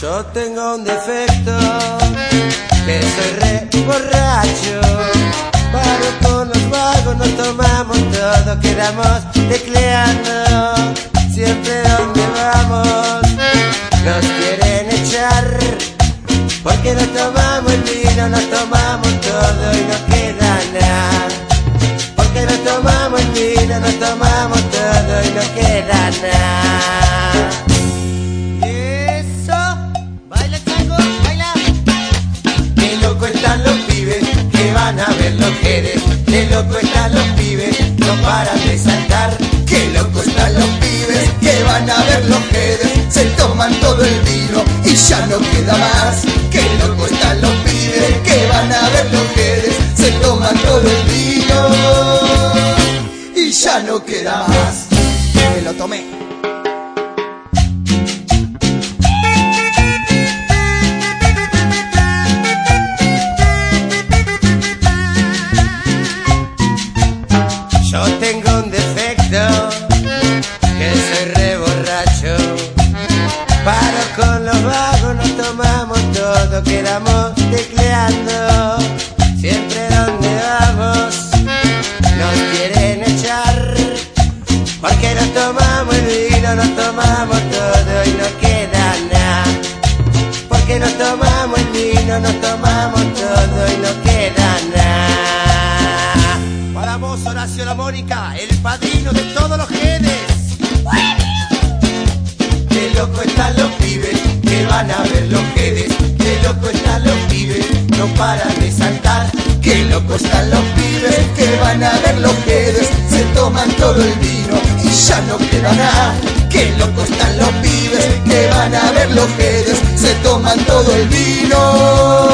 Yo tengo un defecto, que soy re borracho. Paro con los vagos, nos tomamos todo, quedamos tecleando. Siempre donde vamos, nos quieren echar. Porque nos tomamos el vino, nos tomamos todo y no queda nada. Porque nos tomamos el vino, nos tomamos todo y no queda nada. Los jeres. Qué loco están los pibes, no paran de saltar. Qué loco están los pibes que van a ver los jedes, se toman todo el vino y ya no queda más. Qué loco están los pibes que van a ver los jedes, se toman todo el vino y ya no queda más. Me lo tomé. Todo, quedamos tecleando. Siempre donde vamos, nos quieren echar. Porque nos tomamos el vino, nos tomamos todo y no queda nada. Porque nos tomamos el vino, nos tomamos todo y no queda nada. Para vos, Horacio La Mónica, el padrino de todos los genes. Están los pibes que van a ver los jedes. Se toman todo el vino y ya no queda nada. Qué loco están los pibes que van a ver los jedes. Se toman todo el vino